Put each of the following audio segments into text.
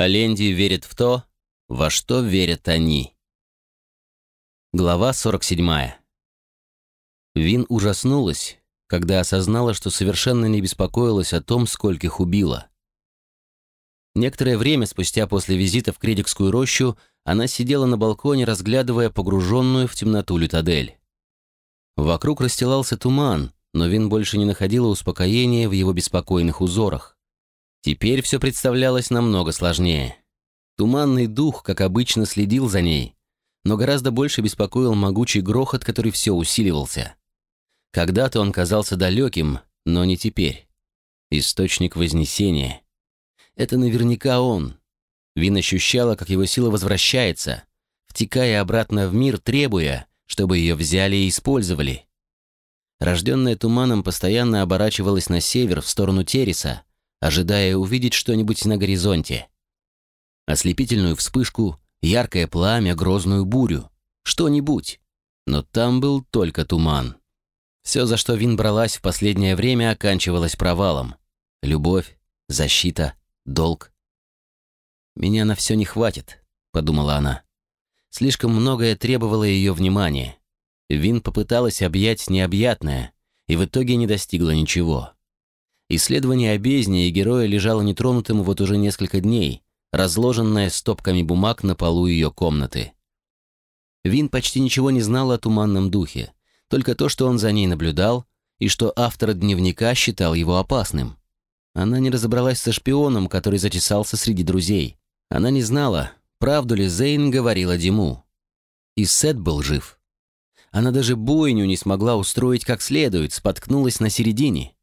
А Ленди верит в то, во что верят они. Глава 47. Вин ужаснулась, когда осознала, что совершенно не беспокоилась о том, скольких убила. Некоторое время спустя после визита в Кредикскую рощу она сидела на балконе, разглядывая погруженную в темноту Лютадель. Вокруг расстилался туман, но Вин больше не находила успокоения в его беспокойных узорах. Теперь все представлялось намного сложнее. Туманный дух, как обычно, следил за ней, но гораздо больше беспокоил могучий грохот, который все усиливался. Когда-то он казался далеким, но не теперь. Источник Вознесения. Это наверняка он. Вин ощущала, как его сила возвращается, втекая обратно в мир, требуя, чтобы ее взяли и использовали. Рожденная туманом постоянно оборачивалась на север, в сторону Тереса, ожидая увидеть что-нибудь на горизонте. Ослепительную вспышку, яркое пламя, грозную бурю. Что-нибудь. Но там был только туман. Все, за что Вин бралась в последнее время, оканчивалось провалом. Любовь, защита, долг. «Меня на все не хватит», — подумала она. Слишком многое требовало ее внимания. Вин попыталась объять необъятное, и в итоге не достигла ничего. Исследование о и героя лежало нетронутым вот уже несколько дней, разложенное стопками бумаг на полу ее комнаты. Вин почти ничего не знала о туманном духе, только то, что он за ней наблюдал, и что автор дневника считал его опасным. Она не разобралась со шпионом, который затесался среди друзей. Она не знала, правду ли Зейн говорила Диму. И Сет был жив. Она даже бойню не смогла устроить как следует, споткнулась на середине.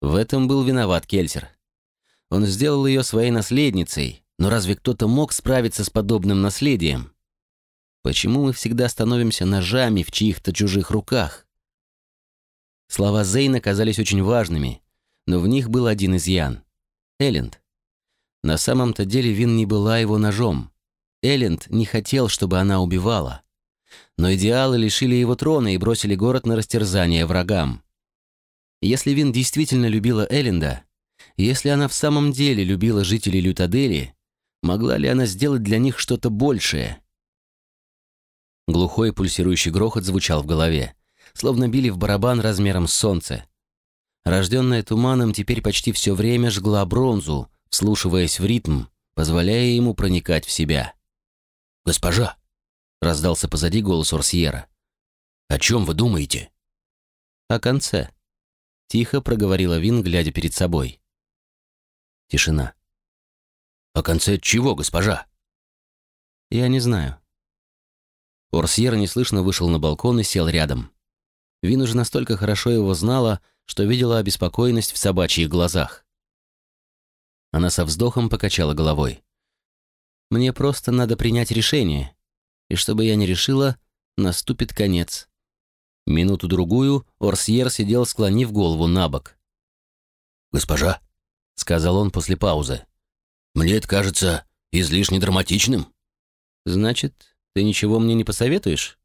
В этом был виноват Кельсер. Он сделал ее своей наследницей, но разве кто-то мог справиться с подобным наследием? Почему мы всегда становимся ножами в чьих-то чужих руках? Слова Зейна казались очень важными, но в них был один изъян. Элленд. На самом-то деле Вин не была его ножом. Элленд не хотел, чтобы она убивала. Но идеалы лишили его трона и бросили город на растерзание врагам. Если Вин действительно любила Элленда, если она в самом деле любила жителей Лютадели, могла ли она сделать для них что-то большее? Глухой пульсирующий грохот звучал в голове, словно били в барабан размером с солнце. Рожденная туманом теперь почти все время жгла бронзу, вслушиваясь в ритм, позволяя ему проникать в себя. «Госпожа!» — раздался позади голос Орсьера. «О чем вы думаете?» «О конце», — тихо проговорила Вин, глядя перед собой. Тишина. «О конце чего, госпожа?» «Я не знаю». Орсьер неслышно вышел на балкон и сел рядом. Вин уже настолько хорошо его знала, что видела обеспокоенность в собачьих глазах. Она со вздохом покачала головой. «Мне просто надо принять решение, и чтобы я не решила, наступит конец». Минуту-другую Орсьер сидел, склонив голову на бок. «Госпожа», — сказал он после паузы, — «мне это кажется излишне драматичным». «Значит, ты ничего мне не посоветуешь?»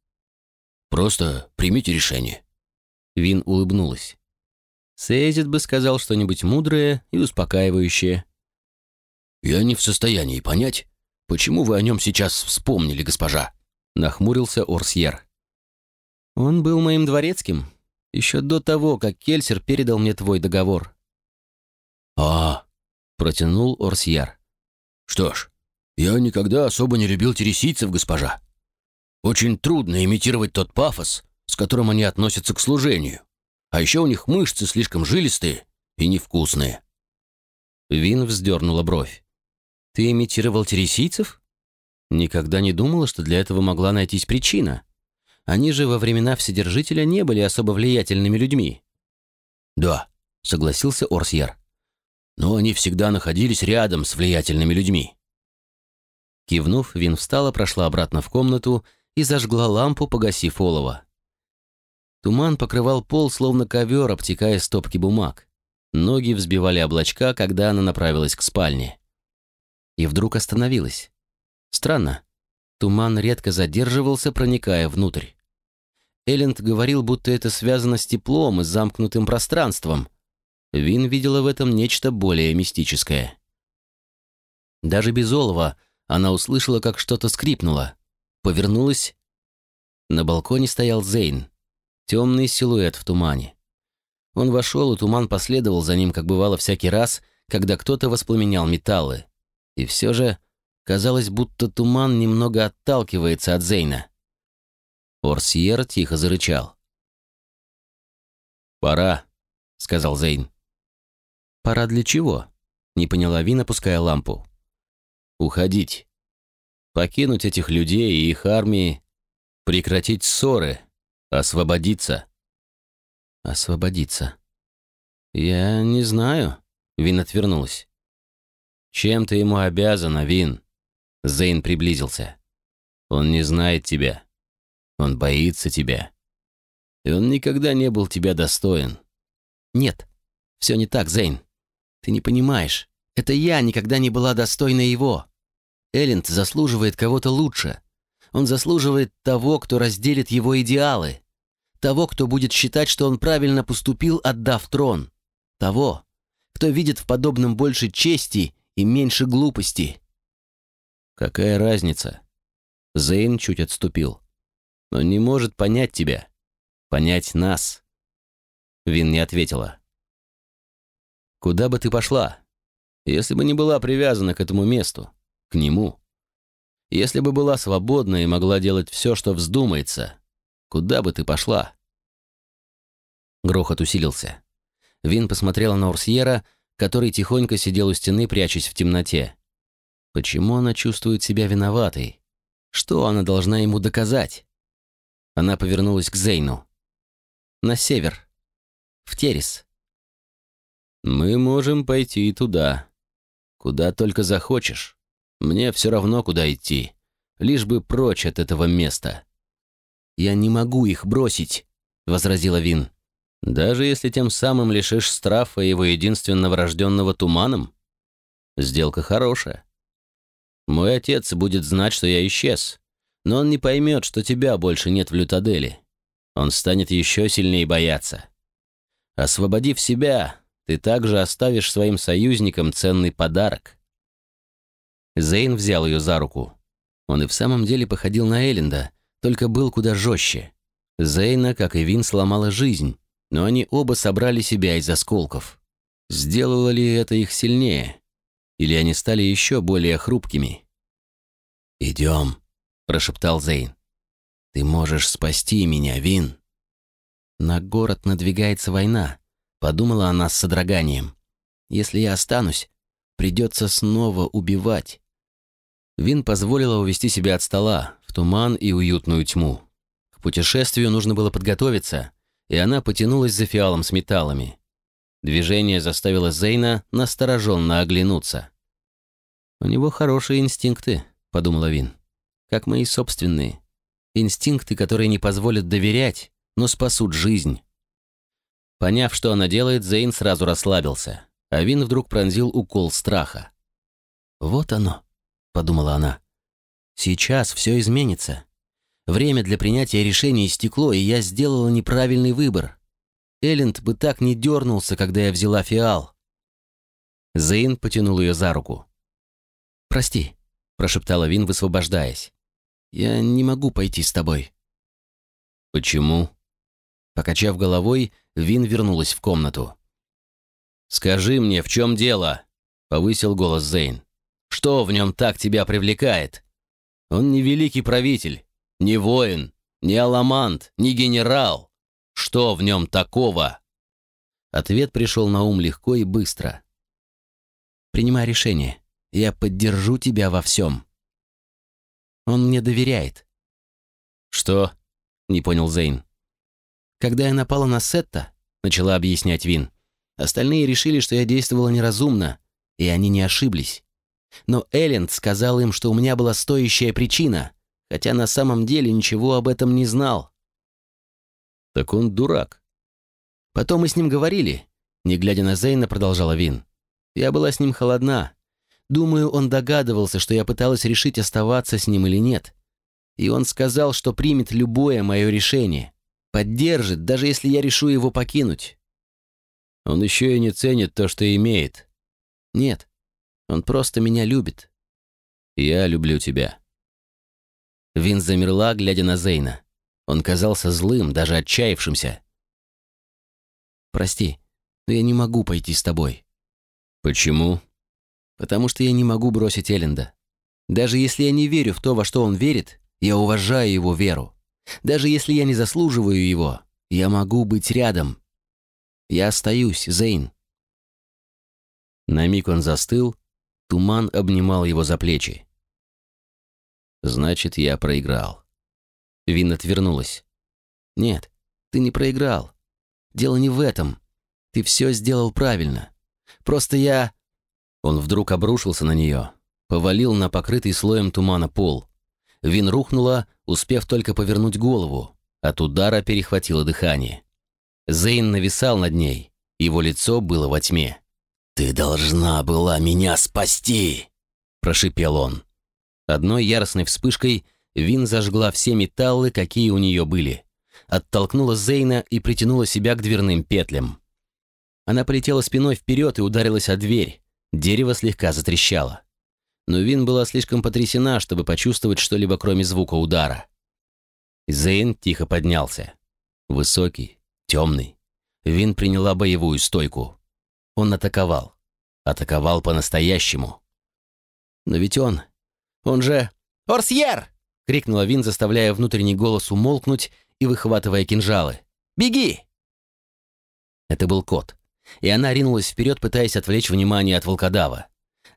«Просто примите решение». Вин улыбнулась. Сейзит бы сказал что-нибудь мудрое и успокаивающее. «Я не в состоянии понять, почему вы о нем сейчас вспомнили, госпожа», — нахмурился Орсьер. «Он был моим дворецким, еще до того, как Кельсер передал мне твой договор». «А, — протянул Орсьер. «Что ж, я никогда особо не любил тересийцев, госпожа. Очень трудно имитировать тот пафос, с которым они относятся к служению. А еще у них мышцы слишком жилистые и невкусные». Вин вздернула бровь. «Ты имитировал тересийцев?» Никогда не думала, что для этого могла найтись причина. Они же во времена Вседержителя не были особо влиятельными людьми. «Да», — согласился Орсьер. «Но они всегда находились рядом с влиятельными людьми». Кивнув, Вин встала, прошла обратно в комнату и зажгла лампу, погасив олово. Туман покрывал пол, словно ковер, обтекая стопки бумаг. Ноги взбивали облачка, когда она направилась к спальне. И вдруг остановилась. Странно. Туман редко задерживался, проникая внутрь. Элленд говорил, будто это связано с теплом и замкнутым пространством. Вин видела в этом нечто более мистическое. Даже без олова она услышала, как что-то скрипнуло. Повернулась. На балконе стоял Зейн. Темный силуэт в тумане. Он вошел, и туман последовал за ним, как бывало всякий раз, когда кто-то воспламенял металлы. И все же казалось, будто туман немного отталкивается от Зейна. Орсьер тихо зарычал. «Пора», — сказал Зейн. «Пора для чего?» — не поняла Вин, опуская лампу. «Уходить. Покинуть этих людей и их армии. Прекратить ссоры. Освободиться». «Освободиться. Я не знаю», — Вин отвернулась. «Чем ты ему обязана, Вин?» Зейн приблизился. «Он не знает тебя. Он боится тебя. И он никогда не был тебя достоин». «Нет, все не так, Зейн. Ты не понимаешь. Это я никогда не была достойна его. Элленд заслуживает кого-то лучше. Он заслуживает того, кто разделит его идеалы. Того, кто будет считать, что он правильно поступил, отдав трон. Того, кто видит в подобном больше чести и меньше глупости. Какая разница? Зейн чуть отступил. Но не может понять тебя. Понять нас. Вин не ответила. Куда бы ты пошла, если бы не была привязана к этому месту, к нему? Если бы была свободна и могла делать все, что вздумается, куда бы ты пошла? Грохот усилился. Вин посмотрела на Урсьера, который тихонько сидел у стены, прячась в темноте. Почему она чувствует себя виноватой? Что она должна ему доказать? Она повернулась к Зейну. На север. В Терес. Мы можем пойти и туда. Куда только захочешь. Мне все равно, куда идти. Лишь бы прочь от этого места. «Я не могу их бросить», — возразила Вин. «Даже если тем самым лишишь Страфа его единственного рожденного туманом? Сделка хорошая. Мой отец будет знать, что я исчез, но он не поймет, что тебя больше нет в Лютаделе. Он станет еще сильнее бояться. Освободив себя, ты также оставишь своим союзникам ценный подарок. Зейн взял ее за руку. Он и в самом деле походил на Элленда, только был куда жестче. Зейна, как и Вин, сломала жизнь, но они оба собрали себя из осколков. Сделало ли это их сильнее? Или они стали еще более хрупкими? «Идем», — прошептал Зейн. «Ты можешь спасти меня, Вин». На город надвигается война, подумала она с содроганием. Если я останусь, придется снова убивать. Вин позволила увести себя от стола, в туман и уютную тьму. К путешествию нужно было подготовиться, и она потянулась за фиалом с металлами. Движение заставило Зейна настороженно оглянуться. «У него хорошие инстинкты», — подумала Вин. «Как мои собственные. Инстинкты, которые не позволят доверять, но спасут жизнь». Поняв, что она делает, Зейн сразу расслабился, а Вин вдруг пронзил укол страха. «Вот оно», — подумала она. «Сейчас все изменится. Время для принятия решений истекло, и я сделала неправильный выбор. Элленд бы так не дернулся, когда я взяла фиал. Зейн потянул ее за руку. «Прости», — прошептала Вин, высвобождаясь. «Я не могу пойти с тобой». «Почему?» Покачав головой, Вин вернулась в комнату. «Скажи мне, в чем дело?» — повысил голос Зейн. «Что в нем так тебя привлекает? Он не великий правитель, не воин, не аламант, не генерал. Что в нем такого?» Ответ пришел на ум легко и быстро. «Принимай решение. Я поддержу тебя во всем». Он мне доверяет. «Что?» — не понял Зейн. «Когда я напала на Сетта», — начала объяснять Вин, «остальные решили, что я действовала неразумно, и они не ошиблись. Но Элленд сказал им, что у меня была стоящая причина, хотя на самом деле ничего об этом не знал. Так он дурак. Потом мы с ним говорили. Не глядя на Зейна, продолжала Вин. Я была с ним холодна. Думаю, он догадывался, что я пыталась решить, оставаться с ним или нет. И он сказал, что примет любое мое решение. Поддержит, даже если я решу его покинуть. Он еще и не ценит то, что имеет. Нет, он просто меня любит, Я люблю тебя». Вин замерла, глядя на Зейна. Он казался злым, даже отчаявшимся. «Прости, но я не могу пойти с тобой». «Почему?» «Потому что я не могу бросить Элленда. Даже если я не верю в то, во что он верит, я уважаю его веру. Даже если я не заслуживаю его, я могу быть рядом. Я остаюсь, Зейн». На миг он застыл, туман обнимал его за плечи. «Значит, я проиграл». Вин отвернулась. «Нет, ты не проиграл. Дело не в этом. Ты все сделал правильно. Просто я...» Он вдруг обрушился на нее, повалил на покрытый слоем тумана пол. Вин рухнула, успев только повернуть голову. От удара перехватило дыхание. Зейн нависал над ней. Его лицо было во тьме. «Ты должна была меня спасти!» – прошипел он. Одной яростной вспышкой Вин зажгла все металлы, какие у нее были. Оттолкнула Зейна и притянула себя к дверным петлям. Она полетела спиной вперед и ударилась о дверь. Дерево слегка затрещало. Но Вин была слишком потрясена, чтобы почувствовать что-либо кроме звука удара. Зейн тихо поднялся. Высокий, темный. Вин приняла боевую стойку. Он атаковал. Атаковал по-настоящему. Но ведь он... Он же... «Орсьер!» — крикнула Вин, заставляя внутренний голос умолкнуть и выхватывая кинжалы. «Беги!» Это был кот, и она ринулась вперед, пытаясь отвлечь внимание от волкодава.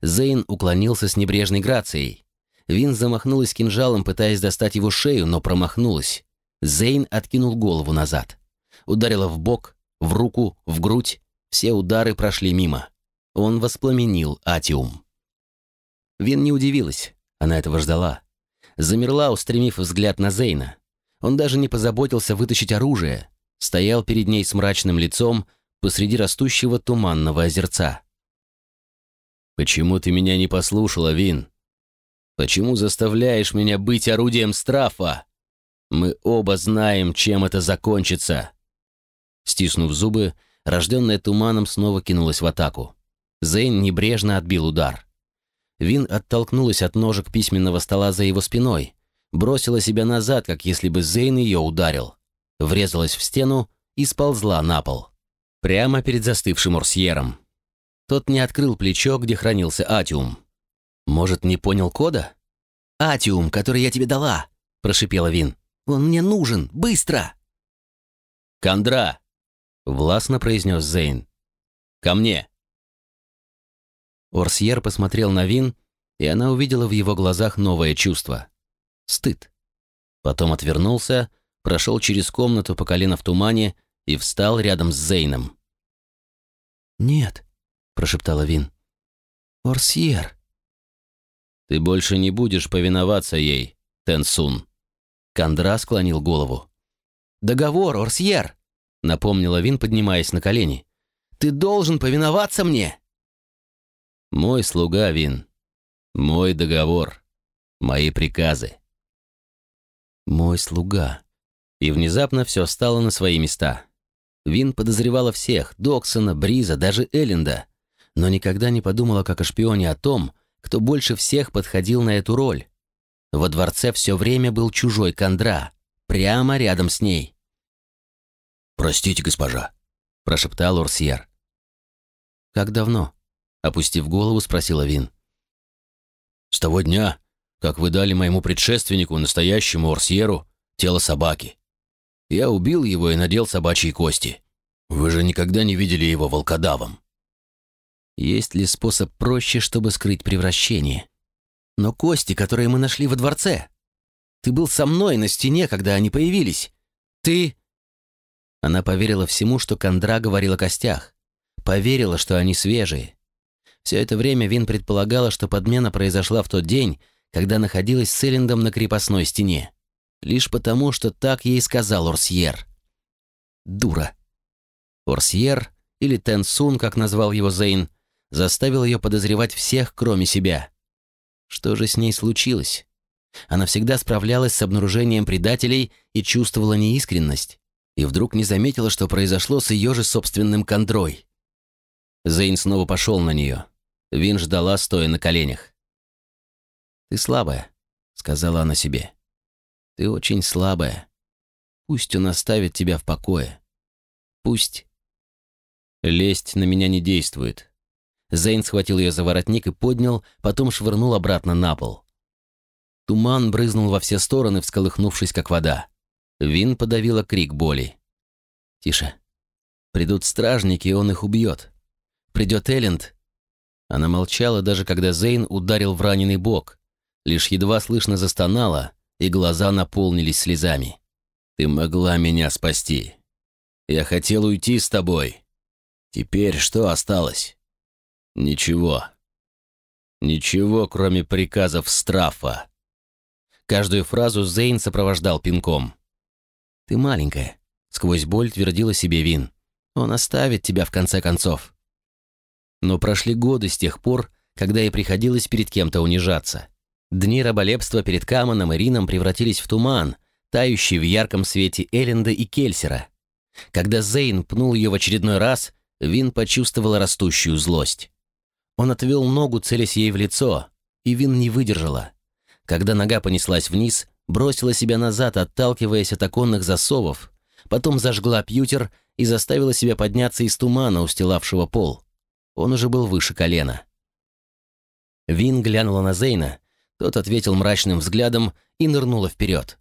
Зейн уклонился с небрежной грацией. Вин замахнулась кинжалом, пытаясь достать его шею, но промахнулась. Зейн откинул голову назад. Ударила в бок, в руку, в грудь. Все удары прошли мимо. Он воспламенил Атиум. Вин не удивилась. Она этого ждала. Замерла, устремив взгляд на Зейна. Он даже не позаботился вытащить оружие. Стоял перед ней с мрачным лицом посреди растущего туманного озерца. «Почему ты меня не послушала, Вин? Почему заставляешь меня быть орудием страфа? Мы оба знаем, чем это закончится!» Стиснув зубы, рожденная туманом снова кинулась в атаку. Зейн небрежно отбил удар. Вин оттолкнулась от ножек письменного стола за его спиной, бросила себя назад, как если бы Зейн ее ударил, врезалась в стену и сползла на пол. Прямо перед застывшим Орсьером. Тот не открыл плечо, где хранился атиум. «Может, не понял кода?» «Атиум, который я тебе дала!» – прошипела Вин. «Он мне нужен! Быстро!» «Кондра!» – властно произнес Зейн. «Ко мне!» Орсьер посмотрел на Вин, и она увидела в его глазах новое чувство — стыд. Потом отвернулся, прошел через комнату по колено в тумане и встал рядом с Зейном. «Нет», прошептала Вин. «Орсьер!» «Ты больше не будешь повиноваться ей, Тенсун!» Кандра склонил голову. «Договор, Орсьер!» напомнила Вин, поднимаясь на колени. «Ты должен повиноваться мне!» «Мой слуга, Вин. Мой договор. Мои приказы». «Мой слуга». И внезапно все стало на свои места. Вин подозревала всех — Доксона, Бриза, даже Элленда но никогда не подумала как о шпионе о том, кто больше всех подходил на эту роль. Во дворце все время был чужой Кондра, прямо рядом с ней. «Простите, госпожа», — прошептал Урсьер. «Как давно?» — опустив голову, спросила Вин. «С того дня, как вы дали моему предшественнику, настоящему Орсьеру, тело собаки. Я убил его и надел собачьи кости. Вы же никогда не видели его волкодавом». Есть ли способ проще, чтобы скрыть превращение? Но кости, которые мы нашли во дворце. Ты был со мной на стене, когда они появились. Ты...» Она поверила всему, что Кондра говорил о костях. Поверила, что они свежие. Все это время Вин предполагала, что подмена произошла в тот день, когда находилась с Эллендом на крепостной стене. Лишь потому, что так ей сказал Орсьер. Дура. Орсьер, или Тенсун, как назвал его Зейн, заставил ее подозревать всех, кроме себя. Что же с ней случилось? Она всегда справлялась с обнаружением предателей и чувствовала неискренность, и вдруг не заметила, что произошло с ее же собственным кондрой. Зейн снова пошел на нее. Вин ждала, стоя на коленях. «Ты слабая», — сказала она себе. «Ты очень слабая. Пусть он оставит тебя в покое. Пусть...» «Лесть на меня не действует». Зейн схватил ее за воротник и поднял, потом швырнул обратно на пол. Туман брызнул во все стороны, всколыхнувшись, как вода. Вин подавила крик боли. «Тише. Придут стражники, и он их убьет. Придет Элленд». Она молчала, даже когда Зейн ударил в раненый бок. Лишь едва слышно застонала, и глаза наполнились слезами. «Ты могла меня спасти. Я хотел уйти с тобой. Теперь что осталось?» «Ничего. Ничего, кроме приказов Страфа». Каждую фразу Зейн сопровождал пинком. «Ты маленькая», — сквозь боль твердила себе Вин. «Он оставит тебя в конце концов». Но прошли годы с тех пор, когда ей приходилось перед кем-то унижаться. Дни раболепства перед Каманом и Рином превратились в туман, тающий в ярком свете Элленда и Кельсера. Когда Зейн пнул ее в очередной раз, Вин почувствовала растущую злость. Он отвел ногу, целясь ей в лицо, и Вин не выдержала. Когда нога понеслась вниз, бросила себя назад, отталкиваясь от оконных засовов, потом зажгла пьютер и заставила себя подняться из тумана, устилавшего пол. Он уже был выше колена. Вин глянула на Зейна, тот ответил мрачным взглядом и нырнула вперед.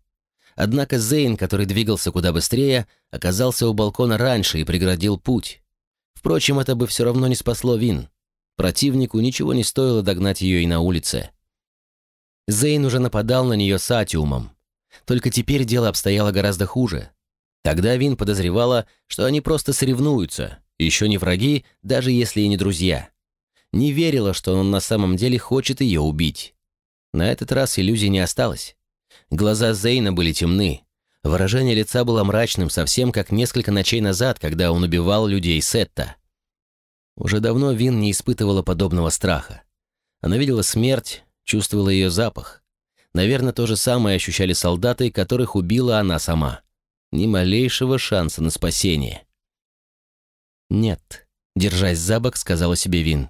Однако Зейн, который двигался куда быстрее, оказался у балкона раньше и преградил путь. Впрочем, это бы все равно не спасло Вин. Противнику ничего не стоило догнать ее и на улице. Зейн уже нападал на нее с Атиумом. Только теперь дело обстояло гораздо хуже. Тогда Вин подозревала, что они просто соревнуются, еще не враги, даже если и не друзья. Не верила, что он на самом деле хочет ее убить. На этот раз иллюзий не осталось. Глаза Зейна были темны. Выражение лица было мрачным, совсем как несколько ночей назад, когда он убивал людей Сетта. Уже давно Вин не испытывала подобного страха. Она видела смерть, чувствовала ее запах. Наверное, то же самое ощущали солдаты, которых убила она сама. Ни малейшего шанса на спасение. «Нет», — держась за бок, сказала себе Вин.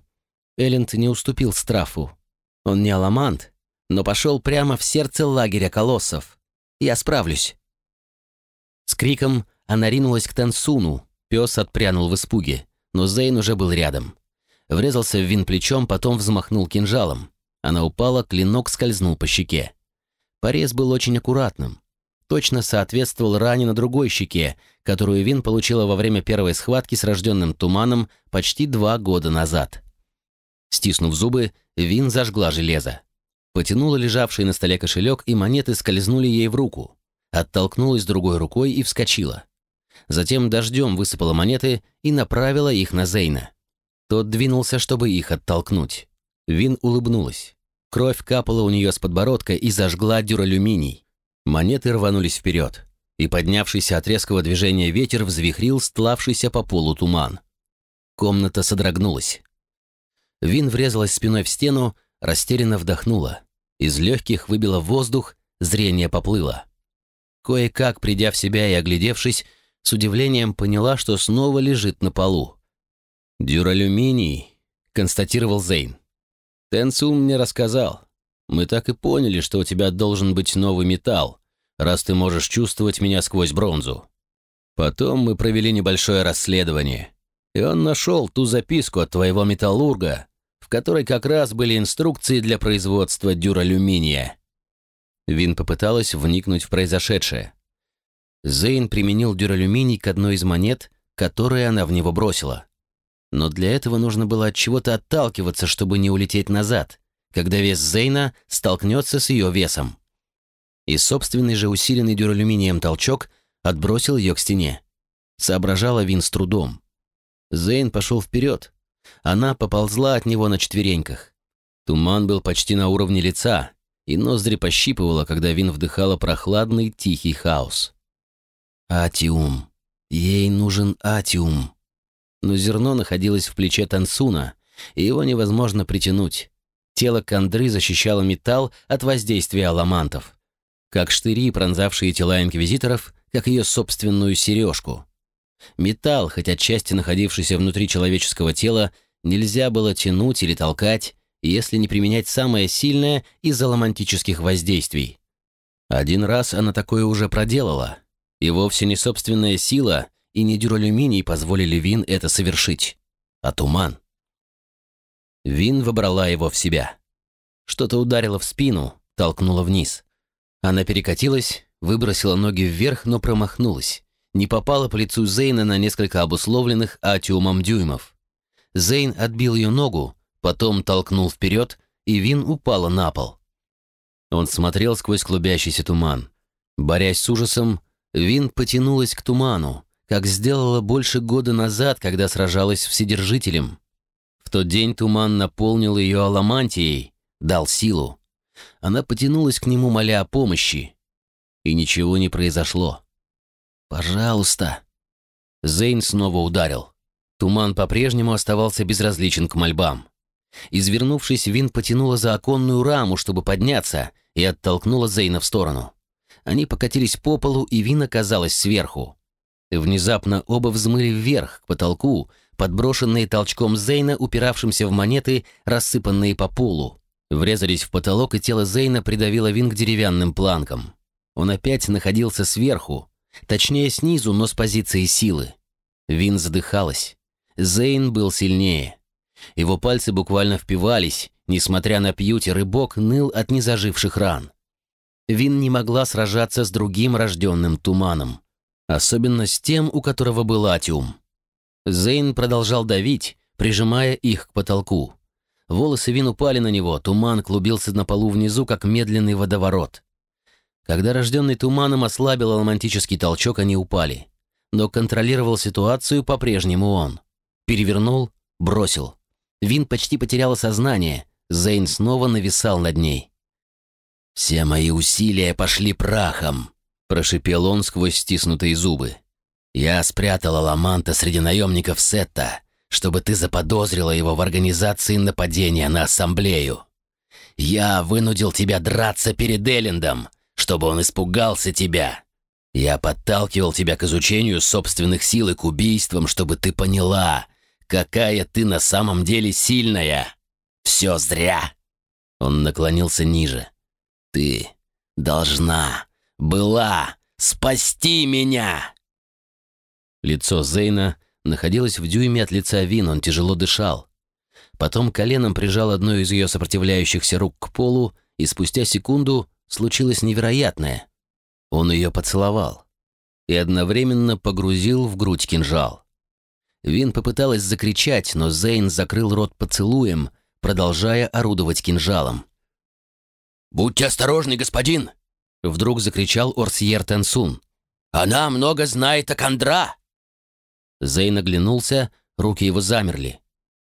Элленд не уступил Страфу. Он не аламант, но пошел прямо в сердце лагеря колоссов. Я справлюсь. С криком она ринулась к Тансуну. Пес отпрянул в испуге, но Зейн уже был рядом. Врезался в Вин плечом, потом взмахнул кинжалом. Она упала, клинок скользнул по щеке. Порез был очень аккуратным. Точно соответствовал ране на другой щеке, которую Вин получила во время первой схватки с рожденным туманом почти два года назад. Стиснув зубы, Вин зажгла железо. Потянула лежавший на столе кошелек, и монеты скользнули ей в руку. Оттолкнулась другой рукой и вскочила. Затем дождем высыпала монеты и направила их на Зейна. Тот двинулся, чтобы их оттолкнуть. Вин улыбнулась. Кровь капала у нее с подбородка и зажгла дюралюминий. Монеты рванулись вперед, и поднявшийся от резкого движения ветер взвихрил стлавшийся по полу туман. Комната содрогнулась. Вин врезалась спиной в стену, растерянно вдохнула. Из легких выбило воздух, зрение поплыло. Кое-как, придя в себя и оглядевшись, с удивлением поняла, что снова лежит на полу. «Дюралюминий», — констатировал Зейн. Тенсун мне рассказал. Мы так и поняли, что у тебя должен быть новый металл, раз ты можешь чувствовать меня сквозь бронзу. Потом мы провели небольшое расследование, и он нашел ту записку от твоего металлурга, в которой как раз были инструкции для производства дюралюминия. Вин попыталась вникнуть в произошедшее. Зейн применил дюралюминий к одной из монет, которые она в него бросила. Но для этого нужно было от чего-то отталкиваться, чтобы не улететь назад, когда вес Зейна столкнется с ее весом. И собственный же усиленный дюралюминием толчок отбросил ее к стене. Соображала Вин с трудом. Зейн пошел вперед. Она поползла от него на четвереньках. Туман был почти на уровне лица, и ноздри пощипывало, когда Вин вдыхала прохладный тихий хаос. Атиум. Ей нужен атиум но зерно находилось в плече Тансуна, и его невозможно притянуть. Тело Кандры защищало металл от воздействия аламантов, как штыри, пронзавшие тела инквизиторов, как ее собственную сережку. Металл, хоть отчасти находившийся внутри человеческого тела, нельзя было тянуть или толкать, если не применять самое сильное из аломантических воздействий. Один раз она такое уже проделала, и вовсе не собственная сила и не дюралюминий позволили Вин это совершить, а туман. Вин вобрала его в себя. Что-то ударило в спину, толкнуло вниз. Она перекатилась, выбросила ноги вверх, но промахнулась. Не попала по лицу Зейна на несколько обусловленных атиумом дюймов. Зейн отбил ее ногу, потом толкнул вперед, и Вин упала на пол. Он смотрел сквозь клубящийся туман. Борясь с ужасом, Вин потянулась к туману, как сделала больше года назад, когда сражалась с Вседержителем. В тот день туман наполнил ее аламантией, дал силу. Она потянулась к нему, моля о помощи. И ничего не произошло. «Пожалуйста!» Зейн снова ударил. Туман по-прежнему оставался безразличен к мольбам. Извернувшись, Вин потянула за оконную раму, чтобы подняться, и оттолкнула Зейна в сторону. Они покатились по полу, и Вин оказалась сверху. Внезапно оба взмыли вверх, к потолку, подброшенные толчком Зейна, упиравшимся в монеты, рассыпанные по полу. Врезались в потолок, и тело Зейна придавило Вин к деревянным планкам. Он опять находился сверху, точнее снизу, но с позиции силы. Вин задыхалась. Зейн был сильнее. Его пальцы буквально впивались, несмотря на пьютер, и бок ныл от незаживших ран. Вин не могла сражаться с другим рожденным туманом. Особенно с тем, у которого был атиум. Зейн продолжал давить, прижимая их к потолку. Волосы Вин упали на него, туман клубился на полу внизу, как медленный водоворот. Когда рожденный туманом ослабил романтический толчок, они упали. Но контролировал ситуацию по-прежнему он. Перевернул, бросил. Вин почти потеряла сознание. Зейн снова нависал над ней. «Все мои усилия пошли прахом», — прошипел он сквозь стиснутые зубы. «Я спрятал Аламанта среди наемников Сетта, чтобы ты заподозрила его в организации нападения на ассамблею. Я вынудил тебя драться перед Эллендом, чтобы он испугался тебя. Я подталкивал тебя к изучению собственных сил и к убийствам, чтобы ты поняла, какая ты на самом деле сильная. Все зря». Он наклонился ниже. «Ты должна была спасти меня!» Лицо Зейна находилось в дюйме от лица Вин, он тяжело дышал. Потом коленом прижал одну из ее сопротивляющихся рук к полу, и спустя секунду случилось невероятное. Он ее поцеловал и одновременно погрузил в грудь кинжал. Вин попыталась закричать, но Зейн закрыл рот поцелуем, продолжая орудовать кинжалом. «Будьте осторожны, господин!» — вдруг закричал Орсьер Тенсун. «Она много знает о Кондра!» Зейн оглянулся, руки его замерли.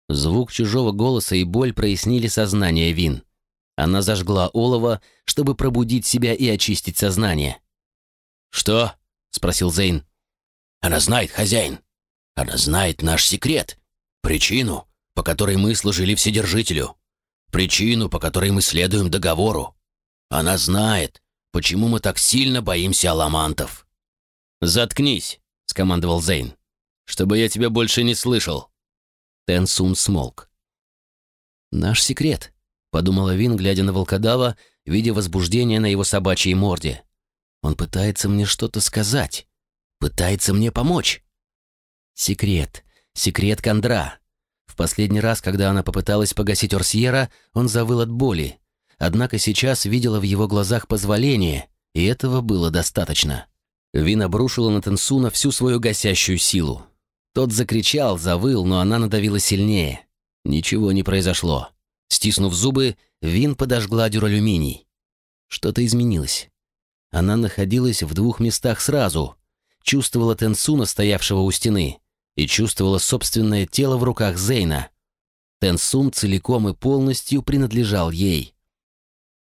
Звук чужого голоса и боль прояснили сознание Вин. Она зажгла олово, чтобы пробудить себя и очистить сознание. «Что?» — спросил Зейн. «Она знает, хозяин. Она знает наш секрет. Причину, по которой мы служили Вседержителю. Причину, по которой мы следуем договору. Она знает, почему мы так сильно боимся аламантов». «Заткнись», — скомандовал Зейн, — «чтобы я тебя больше не слышал». Тенсун смолк. «Наш секрет», — подумала Вин, глядя на волкодава, видя возбуждение на его собачьей морде. «Он пытается мне что-то сказать, пытается мне помочь». «Секрет, секрет Кондра». В последний раз, когда она попыталась погасить Орсьера, он завыл от боли, однако сейчас видела в его глазах позволение, и этого было достаточно. Вин обрушила на Тенсуна всю свою гасящую силу. Тот закричал, завыл, но она надавила сильнее. Ничего не произошло. Стиснув зубы, Вин подожгла дюралюминий. Что-то изменилось. Она находилась в двух местах сразу. Чувствовала Тенсуна, стоявшего у стены, и чувствовала собственное тело в руках Зейна. Тенсун целиком и полностью принадлежал ей.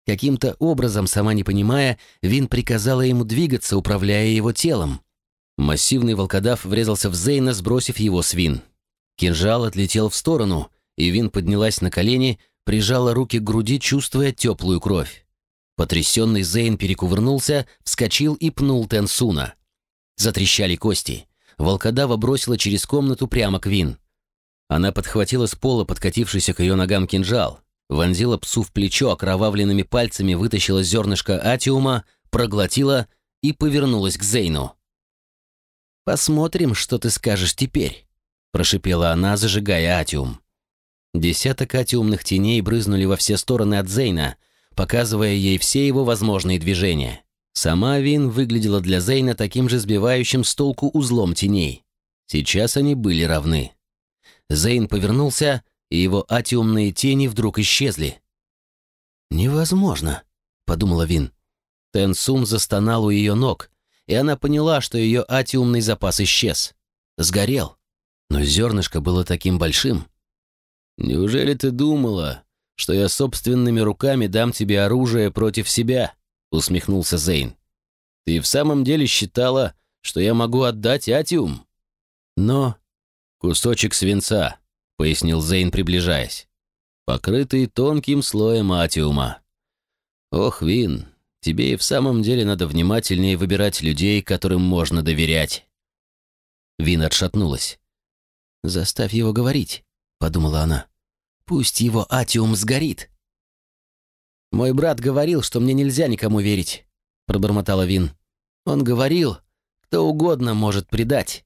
Каким-то образом, сама не понимая, Вин приказала ему двигаться, управляя его телом. Массивный волкодав врезался в Зейна, сбросив его с Вин. Кинжал отлетел в сторону, и Вин поднялась на колени, прижала руки к груди, чувствуя теплую кровь. Потрясенный Зейн перекувырнулся, вскочил и пнул Тенсуна. Затрещали кости. Волкодава бросила через комнату прямо к Вин. Она подхватила с пола подкатившийся к ее ногам кинжал, вонзила псу в плечо окровавленными пальцами, вытащила зернышко атиума, проглотила и повернулась к Зейну. «Посмотрим, что ты скажешь теперь», — прошипела она, зажигая атиум. Десяток атиумных теней брызнули во все стороны от Зейна, показывая ей все его возможные движения. Сама Вин выглядела для Зейна таким же сбивающим с толку узлом теней. Сейчас они были равны. Зейн повернулся, и его атиумные тени вдруг исчезли. «Невозможно», — подумала Вин. Тенсун застонал у ее ног, и она поняла, что ее атиумный запас исчез. Сгорел. Но зернышко было таким большим. «Неужели ты думала, что я собственными руками дам тебе оружие против себя?» — усмехнулся Зейн. «Ты в самом деле считала, что я могу отдать Атиум?» «Но...» «Кусочек свинца», — пояснил Зейн, приближаясь, покрытый тонким слоем Атиума. «Ох, Вин, тебе и в самом деле надо внимательнее выбирать людей, которым можно доверять». Вин отшатнулась. «Заставь его говорить», — подумала она. «Пусть его Атиум сгорит». «Мой брат говорил, что мне нельзя никому верить», — пробормотала Вин. «Он говорил, кто угодно может предать».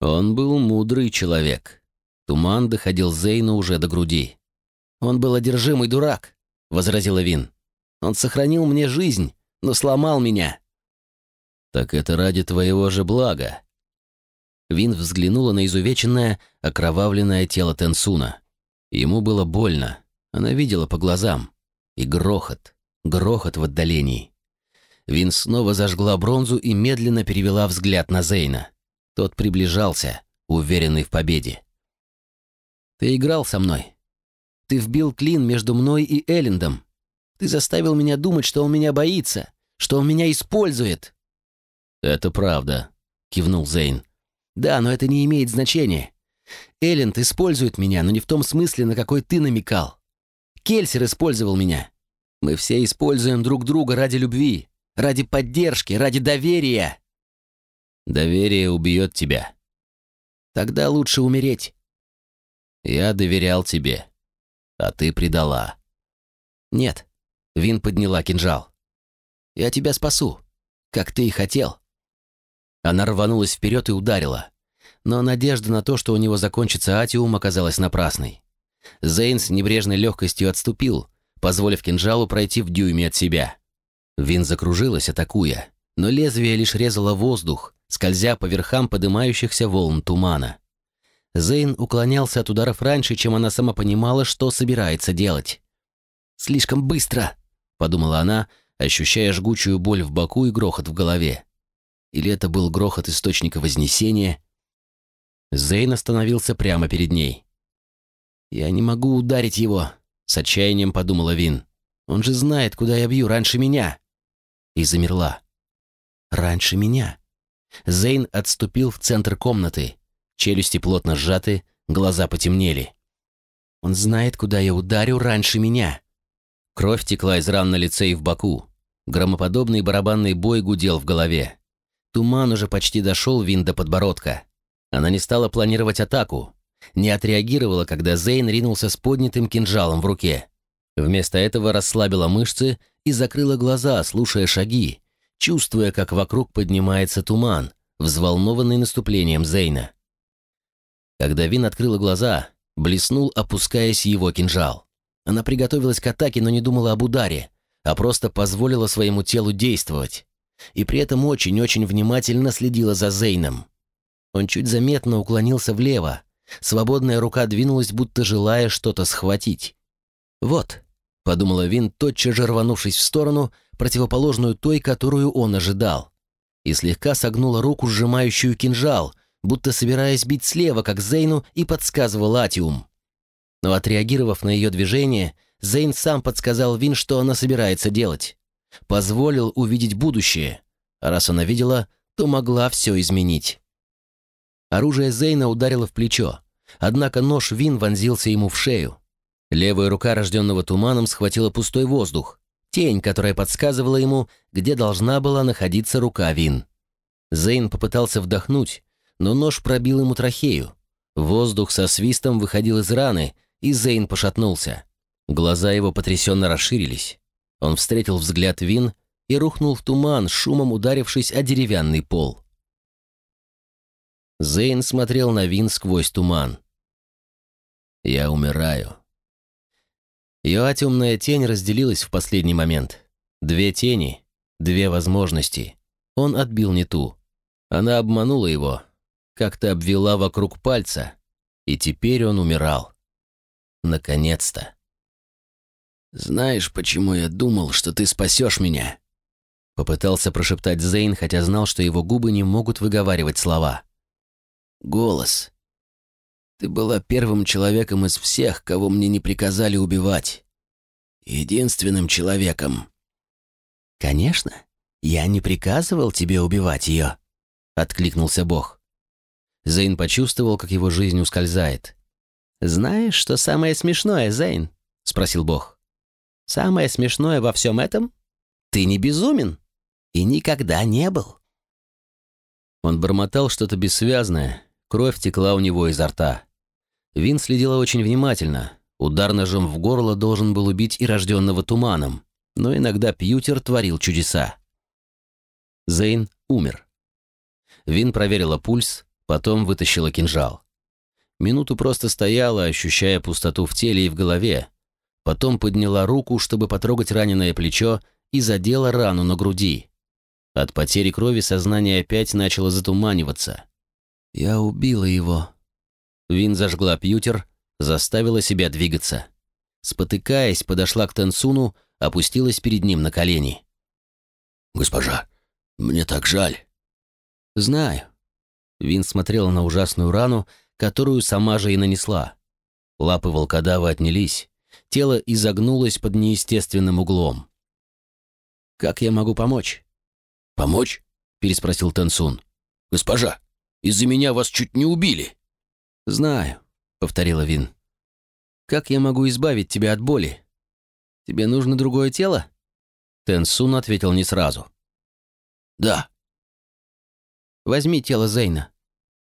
Он был мудрый человек. Туман доходил Зейну уже до груди. «Он был одержимый дурак», — возразила Вин. «Он сохранил мне жизнь, но сломал меня». «Так это ради твоего же блага». Вин взглянула на изувеченное, окровавленное тело Тенсуна. Ему было больно. Она видела по глазам. И грохот, грохот в отдалении. Вин снова зажгла бронзу и медленно перевела взгляд на Зейна. Тот приближался, уверенный в победе. «Ты играл со мной. Ты вбил клин между мной и Эллендом. Ты заставил меня думать, что он меня боится, что он меня использует». «Это правда», — кивнул Зейн. «Да, но это не имеет значения. Элленд использует меня, но не в том смысле, на какой ты намекал. Кельсер использовал меня. Мы все используем друг друга ради любви, ради поддержки, ради доверия. Доверие убьет тебя. Тогда лучше умереть. Я доверял тебе, а ты предала. Нет. Вин подняла кинжал. Я тебя спасу, как ты и хотел. Она рванулась вперед и ударила. Но надежда на то, что у него закончится атиум, оказалась напрасной. Зейн с небрежной легкостью отступил, позволив кинжалу пройти в дюйме от себя. Вин закружилась, атакуя, но лезвие лишь резало воздух, скользя по верхам поднимающихся волн тумана. Зейн уклонялся от ударов раньше, чем она сама понимала, что собирается делать. «Слишком быстро!» — подумала она, ощущая жгучую боль в боку и грохот в голове. Или это был грохот источника Вознесения? Зейн остановился прямо перед ней. «Я не могу ударить его», — с отчаянием подумала Вин. «Он же знает, куда я бью раньше меня». И замерла. «Раньше меня». Зейн отступил в центр комнаты. Челюсти плотно сжаты, глаза потемнели. «Он знает, куда я ударю раньше меня». Кровь текла из ран на лице и в боку. Громоподобный барабанный бой гудел в голове. Туман уже почти дошел Вин до подбородка. Она не стала планировать атаку, не отреагировала, когда Зейн ринулся с поднятым кинжалом в руке. Вместо этого расслабила мышцы и закрыла глаза, слушая шаги, чувствуя, как вокруг поднимается туман, взволнованный наступлением Зейна. Когда Вин открыла глаза, блеснул, опускаясь его кинжал. Она приготовилась к атаке, но не думала об ударе, а просто позволила своему телу действовать. И при этом очень-очень внимательно следила за Зейном. Он чуть заметно уклонился влево, Свободная рука двинулась, будто желая что-то схватить. «Вот», — подумала Вин, тотчас же рванувшись в сторону, противоположную той, которую он ожидал, и слегка согнула руку, сжимающую кинжал, будто собираясь бить слева, как Зейну, и подсказывал Атиум. Но отреагировав на ее движение, Зейн сам подсказал Вин, что она собирается делать. Позволил увидеть будущее. А раз она видела, то могла все изменить. Оружие Зейна ударило в плечо, однако нож Вин вонзился ему в шею. Левая рука рожденного туманом схватила пустой воздух, тень, которая подсказывала ему, где должна была находиться рука Вин. Зейн попытался вдохнуть, но нож пробил ему трахею. Воздух со свистом выходил из раны, и Зейн пошатнулся. Глаза его потрясенно расширились. Он встретил взгляд Вин и рухнул в туман, шумом ударившись о деревянный пол. Зейн смотрел на Вин сквозь туман. «Я умираю». Ее темная тень разделилась в последний момент. Две тени, две возможности. Он отбил не ту. Она обманула его, как-то обвела вокруг пальца, и теперь он умирал. Наконец-то. «Знаешь, почему я думал, что ты спасешь меня?» Попытался прошептать Зейн, хотя знал, что его губы не могут выговаривать слова. «Голос. Ты была первым человеком из всех, кого мне не приказали убивать. Единственным человеком». «Конечно, я не приказывал тебе убивать ее», — откликнулся Бог. Зейн почувствовал, как его жизнь ускользает. «Знаешь, что самое смешное, Зейн?» — спросил Бог. Самое смешное во всем этом — ты не безумен и никогда не был. Он бормотал что-то бессвязное, кровь текла у него изо рта. Вин следила очень внимательно. Удар ножом в горло должен был убить и рожденного туманом, но иногда Пьютер творил чудеса. Зейн умер. Вин проверила пульс, потом вытащила кинжал. Минуту просто стояла, ощущая пустоту в теле и в голове, Потом подняла руку, чтобы потрогать раненое плечо, и задела рану на груди. От потери крови сознание опять начало затуманиваться. «Я убила его». Вин зажгла пьютер, заставила себя двигаться. Спотыкаясь, подошла к Тенсуну, опустилась перед ним на колени. «Госпожа, мне так жаль». «Знаю». Вин смотрела на ужасную рану, которую сама же и нанесла. Лапы волкодава отнялись, Тело изогнулось под неестественным углом. «Как я могу помочь?» «Помочь?» — переспросил Тансун. «Госпожа, из-за меня вас чуть не убили». «Знаю», — повторила Вин. «Как я могу избавить тебя от боли? Тебе нужно другое тело?» Тенсун ответил не сразу. «Да». «Возьми тело Зейна.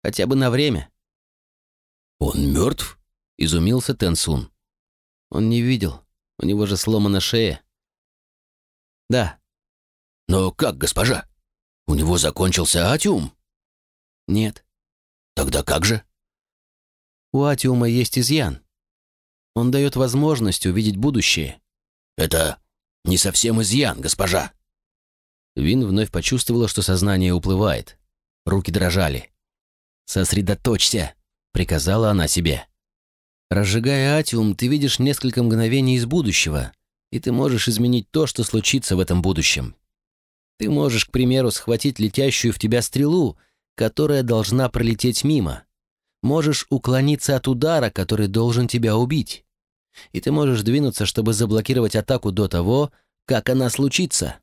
Хотя бы на время». «Он мертв?» — изумился Тенсун. Он не видел. У него же сломана шея. Да. Но как, госпожа? У него закончился атиум? Нет. Тогда как же? У атиума есть изъян. Он дает возможность увидеть будущее. Это не совсем изъян, госпожа. Вин вновь почувствовала, что сознание уплывает. Руки дрожали. «Сосредоточься», — приказала она себе. Разжигая атиум, ты видишь несколько мгновений из будущего, и ты можешь изменить то, что случится в этом будущем. Ты можешь, к примеру, схватить летящую в тебя стрелу, которая должна пролететь мимо. Можешь уклониться от удара, который должен тебя убить. И ты можешь двинуться, чтобы заблокировать атаку до того, как она случится.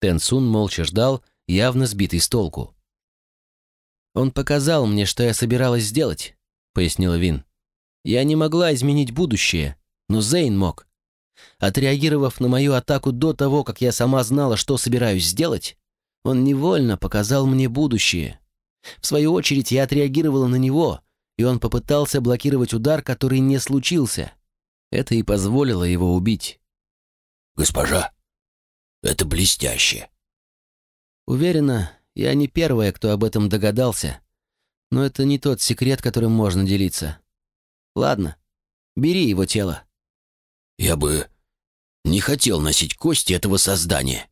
Тенсун молча ждал, явно сбитый с толку. «Он показал мне, что я собиралась сделать», — пояснила Вин. Я не могла изменить будущее, но Зейн мог. Отреагировав на мою атаку до того, как я сама знала, что собираюсь сделать, он невольно показал мне будущее. В свою очередь я отреагировала на него, и он попытался блокировать удар, который не случился. Это и позволило его убить. «Госпожа, это блестяще!» Уверена, я не первая, кто об этом догадался, но это не тот секрет, которым можно делиться. Ладно, бери его тело. Я бы не хотел носить кости этого создания.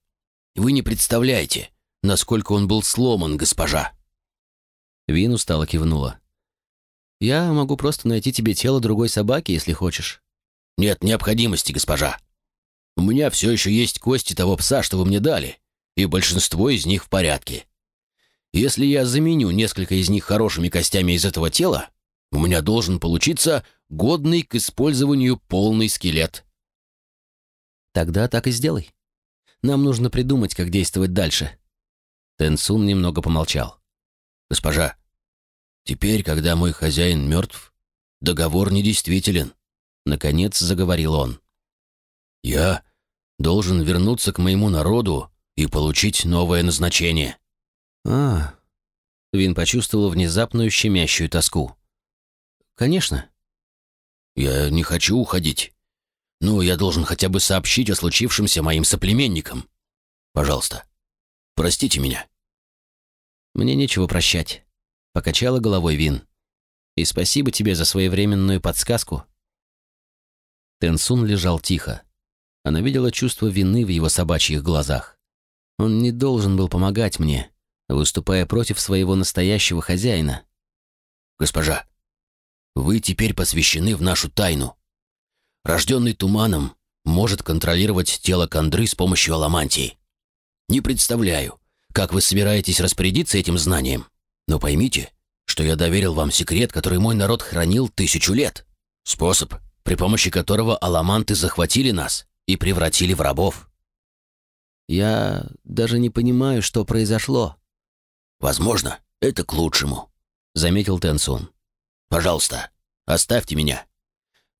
Вы не представляете, насколько он был сломан, госпожа. Вин устало кивнула. «Я могу просто найти тебе тело другой собаки, если хочешь». «Нет необходимости, госпожа. У меня все еще есть кости того пса, что вы мне дали, и большинство из них в порядке. Если я заменю несколько из них хорошими костями из этого тела, у меня должен получиться годный к использованию полный скелет. Тогда так и сделай. Нам нужно придумать, как действовать дальше. Тенсун немного помолчал. Госпожа, теперь, когда мой хозяин мертв, договор недействителен. Наконец заговорил он. Я должен вернуться к моему народу и получить новое назначение. А, Вин почувствовал внезапную щемящую тоску. «Конечно». «Я не хочу уходить. Ну, я должен хотя бы сообщить о случившемся моим соплеменникам. Пожалуйста, простите меня». «Мне нечего прощать», — покачала головой Вин. «И спасибо тебе за своевременную подсказку». Тенсун лежал тихо. Она видела чувство вины в его собачьих глазах. Он не должен был помогать мне, выступая против своего настоящего хозяина. «Госпожа, вы теперь посвящены в нашу тайну. Рожденный туманом может контролировать тело Кандры с помощью аламантии. Не представляю, как вы собираетесь распорядиться этим знанием, но поймите, что я доверил вам секрет, который мой народ хранил тысячу лет. Способ, при помощи которого аламанты захватили нас и превратили в рабов. Я даже не понимаю, что произошло. Возможно, это к лучшему, заметил Тенсун. Пожалуйста, оставьте меня.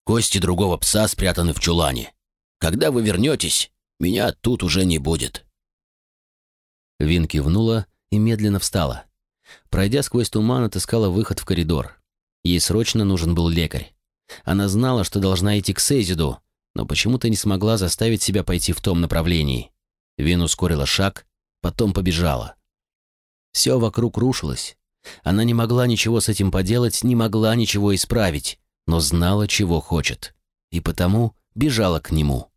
Кости другого пса спрятаны в чулане. Когда вы вернетесь, меня тут уже не будет. Вин кивнула и медленно встала. Пройдя сквозь туман, отыскала выход в коридор. Ей срочно нужен был лекарь. Она знала, что должна идти к Сейзиду, но почему-то не смогла заставить себя пойти в том направлении. Вин ускорила шаг, потом побежала. Все вокруг рушилось. Она не могла ничего с этим поделать, не могла ничего исправить, но знала, чего хочет. И потому бежала к нему.